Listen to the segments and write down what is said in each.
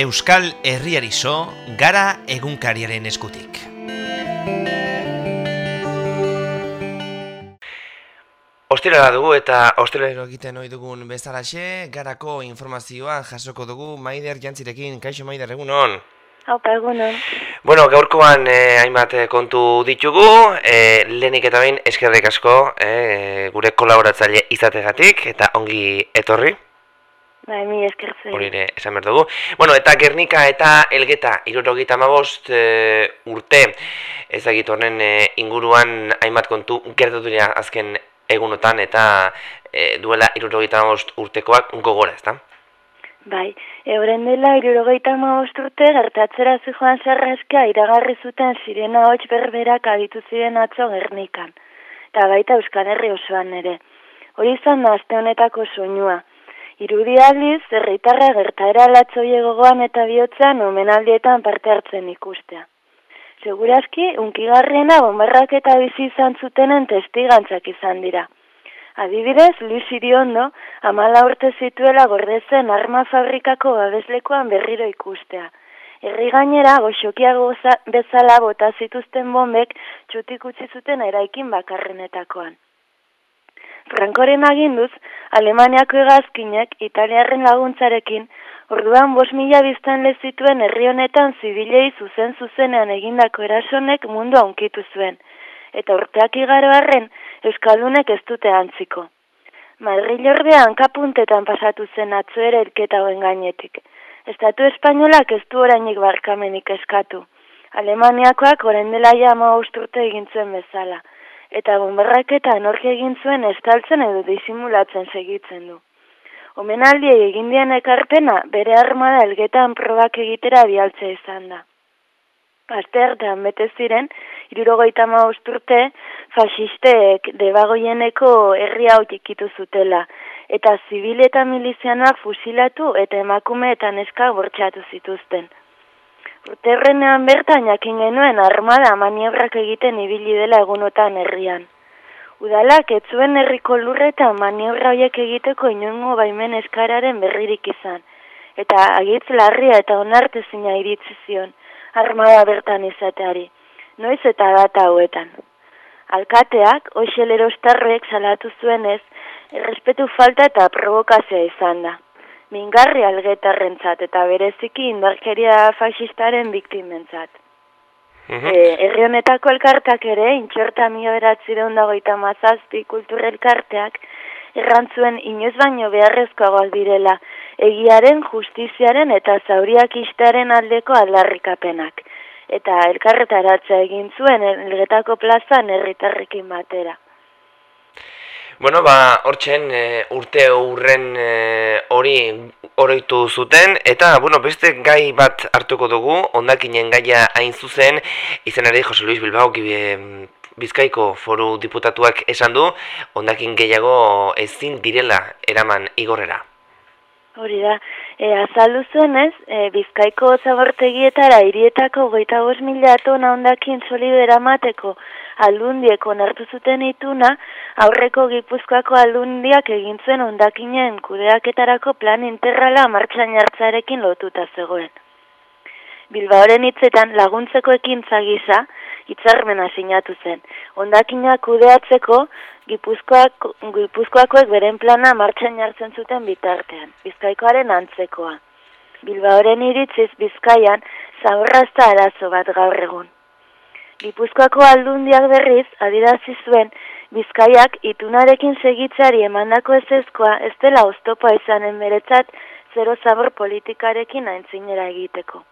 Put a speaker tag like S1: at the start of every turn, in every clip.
S1: Euskal Herriari zo, gara egunkariaren eskutik. Ostirala dugu eta ostiralero egiten ohi dugun bezalaxe, garako informazioa jasoko dugu Maider Jantzirekin, kaixo Maider, egun hon?
S2: Haupa, egunon.
S1: Bueno, gaurkoan eh, hainbat kontu ditugu, eh, lehenik eta bain eskerrik asko eh, gure kolaboratzaile izategatik eta ongi etorri.
S2: Bai, mi eskertzen.
S1: Hori ere, esan behar dugu. Bueno, eta Gernika eta Elgeta, irurogita mabost eh, urte, ezagit horren eh, inguruan hainbat kontu gertatu dira azken egunotan eta eh, duela irurogita mabost urtekoak gogora, ezta?
S2: Bai, euren dela irurogeita urte gertatzera zu joan zerrazka iragarri zuten sirena hotx berberak aditu ziren atzo gernikan. Eta baita Euskal Herri osoan ere. Hori izan da azte honetako soinua. Irudi aldiz, zerritarra gertaera latzoie gogoan eta bihotzean omenaldietan parte hartzen ikustea. Segurazki, unkigarriena bombarrak eta bizi izan zutenen testigantzak izan dira. Adibidez, Luis Iriondo, amala urte zituela gordezen arma fabrikako babeslekoan berriro ikustea. Herri gainera, goxokia bezala bota zituzten bombek txutik utzi zuten eraikin bakarrenetakoan. Frankoren aginduz, Alemaniako egazkinek, italiarren laguntzarekin, orduan bos mila biztan lezituen herri honetan zibilei zuzen zuzenean egindako erasonek mundu aunkitu zuen eta urteak igaro harren Euskaldunek ez dute antziko. Madrid ordea hankapuntetan pasatu zen atzo ere elketa hoen gainetik. Estatu espainolak ez du orainik barkamenik eskatu. Alemaniakoak oren dela jama usturte egin zuen bezala. Eta bomberraketa anorki egin zuen estaltzen edo disimulatzen segitzen du. Omenaldi egin dian ekarpena bere armada elgetan probak egitera bialtzea izan da. Aste artean bete ziren, irurogeita urte, fasistek debagoieneko herri hau ikitu zutela, eta zibil eta milizianoak fusilatu eta emakume eta neska bortxatu zituzten. Urterrenean bertan jakin genuen armada maniobrak egiten ibili dela egunotan herrian. Udalak ez zuen herriko lurreta maniobra horiek egiteko inoengo baimen eskararen berririk izan, eta agitz larria eta onartezina iritzi zion armada bertan izateari. Noiz eta data hauetan. Alkateak, oixel erostarrek salatu zuenez, errespetu falta eta provokazioa izan da. Mingarri algetarrentzat eta bereziki indarkeria fasistaren biktimentzat.
S1: Mhm.
S2: E, herri honetako elkartak ere, intxorta mila beratzi dagoita mazazpi kulturelkarteak, errantzuen inoz baino beharrezkoagoak direla, egiaren, justiziaren eta zauriak istearen aldeko aldarrikapenak. Eta elkarretaratza egin zuen elgetako plazan herritarrekin batera.
S1: Bueno, ba, hortzen e, urte urren e, hori oroitu zuten, eta, bueno, beste gai bat hartuko dugu, ondakinen gaia hain zuzen, izan ere Jose Luis Bilbao, Bizkaiko foru diputatuak esan du, ondakin gehiago ezin direla eraman igorrera.
S2: Hori da, e, azaldu zuen ez, e, bizkaiko zabortegietara irietako goita bos mila tona ondakin solido eramateko aldundieko nartu zuten ituna, aurreko gipuzkoako aldundiak egin zuen ondakinen kudeaketarako plan integrala martxan jartzarekin lotuta zegoen. Bilbaoren hitzetan laguntzeko ekintza gisa, hitzarmena sinatu zen. Ondakinak kudeatzeko Gipuzkoak, Gipuzkoakoek beren plana martxan jartzen zuten bitartean, Bizkaikoaren antzekoa. Bilbaoren iritziz Bizkaian zaurrazta arazo bat gaur egun. Gipuzkoako aldundiak berriz adirazi zuen Bizkaiak itunarekin segitzari emandako ezezkoa ez dela oztopa izanen beretzat zero zabor politikarekin aintzinera egiteko.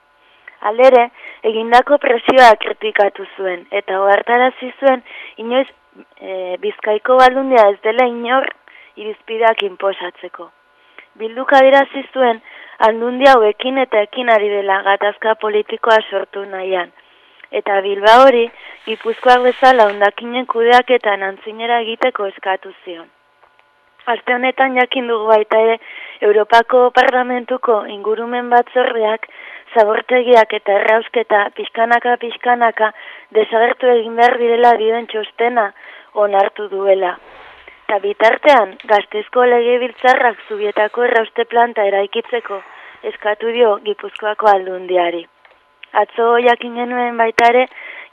S2: Alere, egindako presioa kritikatu zuen, eta ohartarazi zuen inoiz e, bizkaiko baldundia ez dela inor irizpideak inposatzeko. Bilduk adirazi zuen, aldundia hauekin eta ekin ari dela gatazka politikoa sortu nahian. Eta bilba hori, ipuzkoak bezala ondakinen kudeak eta nantzinera egiteko eskatu zion. Aste honetan jakin dugu baita ere, Europako Parlamentuko ingurumen batzordeak zabortegiak eta errausketa pixkanaka pixkanaka desagertu egin behar direla dioen txostena onartu duela. Ta bitartean, gaztezko lege biltzarrak zubietako errauste planta eraikitzeko eskatu dio Gipuzkoako aldundiari. Atzo jakinen nuen baitare,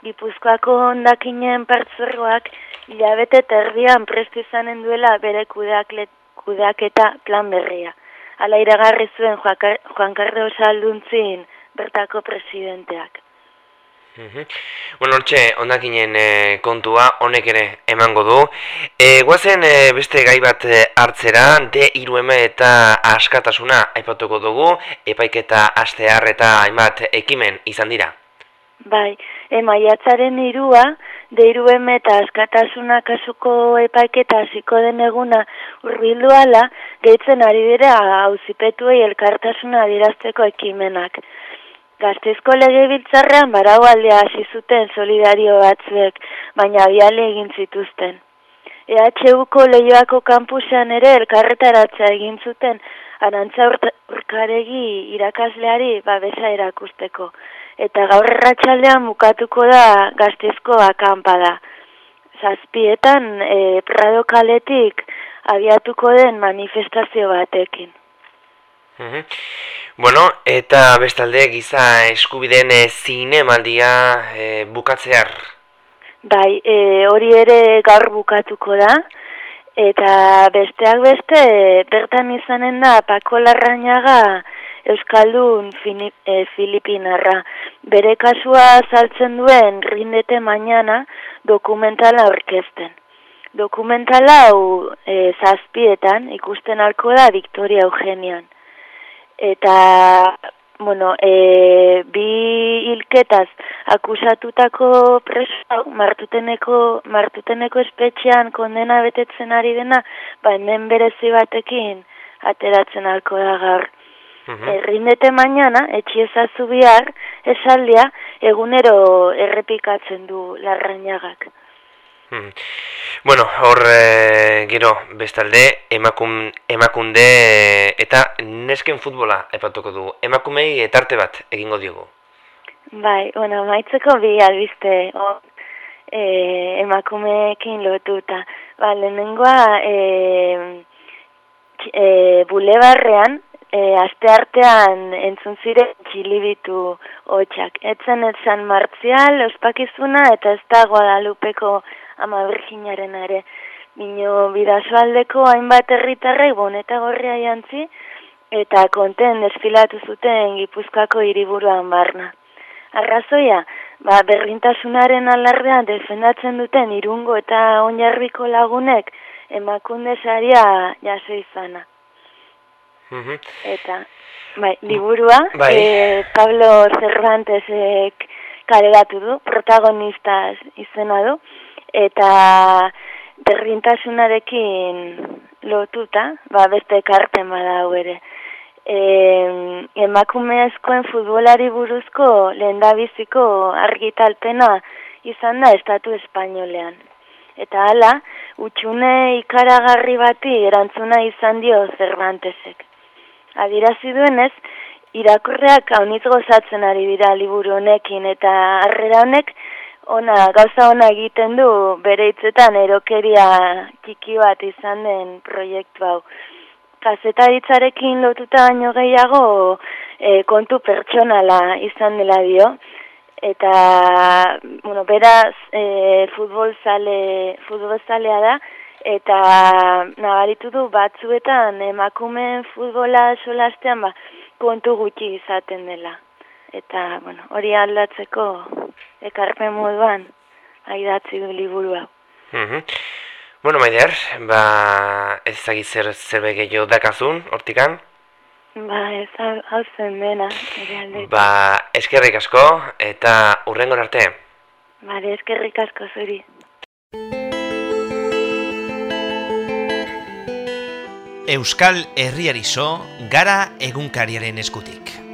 S2: Gipuzkoako ondakinen pertzorroak hilabete terdian prestu izanen duela bere kudeaketa plan berria. Ala iragarri zuen Juan Carlos Alduntzin bertako presidenteak.
S1: Bueno, hortxe, ondakinen e, kontua, honek ere emango du. E, guazen e, beste gai bat hartzera, de irueme eta askatasuna aipatuko dugu, epaiketa astear eta hainbat ekimen izan dira.
S2: Bai, e, maiatzaren irua, de irueme eta askatasuna kasuko epaiketa hasiko den eguna urbildu ala, gehitzen ari dira hauzipetuei elkartasuna dirazteko ekimenak. Gaztezko lege biltzarrean barau aldea hasi zuten solidario batzuek, baina biale egin zituzten. EHUko lehioako kampusean ere elkarretaratzea egin zuten arantza urkaregi irakasleari babesa erakusteko. Eta gaur erratxaldean bukatuko da gaztezko akampada. Zazpietan e, Prado kaletik abiatuko den manifestazio batekin.
S1: Bueno, eta bestalde giza eskubideen e, zinemaldia e, bukatzear.
S2: Bai, e, hori ere gaur bukatuko da. Eta besteak beste, bertan izanen da Pako Larrañaga Euskaldun e, Filipinarra. Bere kasua saltzen duen rindete mañana dokumentala orkesten. Dokumentala hau e, zazpietan ikusten alko da Victoria Eugenian eta bueno, e, bi hilketaz akusatutako preso martuteneko, martuteneko espetxean kondena betetzen ari dena, ba hemen berezi batekin ateratzen alko da gaur. Mhm. Errindete mañana, etxiezazu bihar, esaldia, egunero errepikatzen du larrainagak.
S1: Hmm. Bueno, hor e, gero bestalde emakun, emakunde eta nesken futbola epatuko dugu. Emakumei etarte bat egingo diogu.
S2: Bai, bueno, maitzeko bi albiste o, e, emakumeekin lotuta. Ba, lehenengoa e, e, bulebarrean e, aste artean entzun ziren txilibitu hotxak. Etzen etzan martzial, ospakizuna eta ez da Guadalupeko ama virginaren ere. Mino bidazoaldeko hainbat herritarrek boneta gorria jantzi, eta konten desfilatu zuten gipuzkako hiriburuan barna. Arrazoia, ba, berrintasunaren alardean defendatzen duten irungo eta onjarbiko lagunek emakunde saria jaso izana. Mhm. Eta, bai, liburua, bai. E, Pablo Cervantesek karegatu du, protagonistas izena du, eta berdintasunarekin lotuta, ba beste ekarten badau ere. E, emakumezkoen futbolari buruzko lehendabiziko argitalpena izan da estatu espainolean. Eta hala, utxune ikaragarri bati erantzuna izan dio Cervantesek. Adirazi duenez, irakurreak haunitz gozatzen ari dira liburu honekin eta harrera honek ona, gauza ona egiten du bere hitzetan erokeria txiki bat izan den proiektu hau. Kazetaritzarekin lotuta baino gehiago e, kontu pertsonala izan dela dio. Eta, bueno, beraz, e, futbol, zale, futbol zalea da, eta nabaritu du batzuetan emakumeen futbola solastean ba, kontu gutxi izaten dela eta bueno, hori aldatzeko ekarpen moduan aidatzi du liburu hau.
S1: Mm Bueno, Maider, ba, ez zagit zer zerbe gehiago dakazun, hortikan?
S2: Ba, ez hau zen dena.
S1: Ba, eskerrik asko, eta urrengon arte.
S2: Ba, eskerrik asko zuri.
S3: Euskal Herriarizo gara egunkariaren eskutik.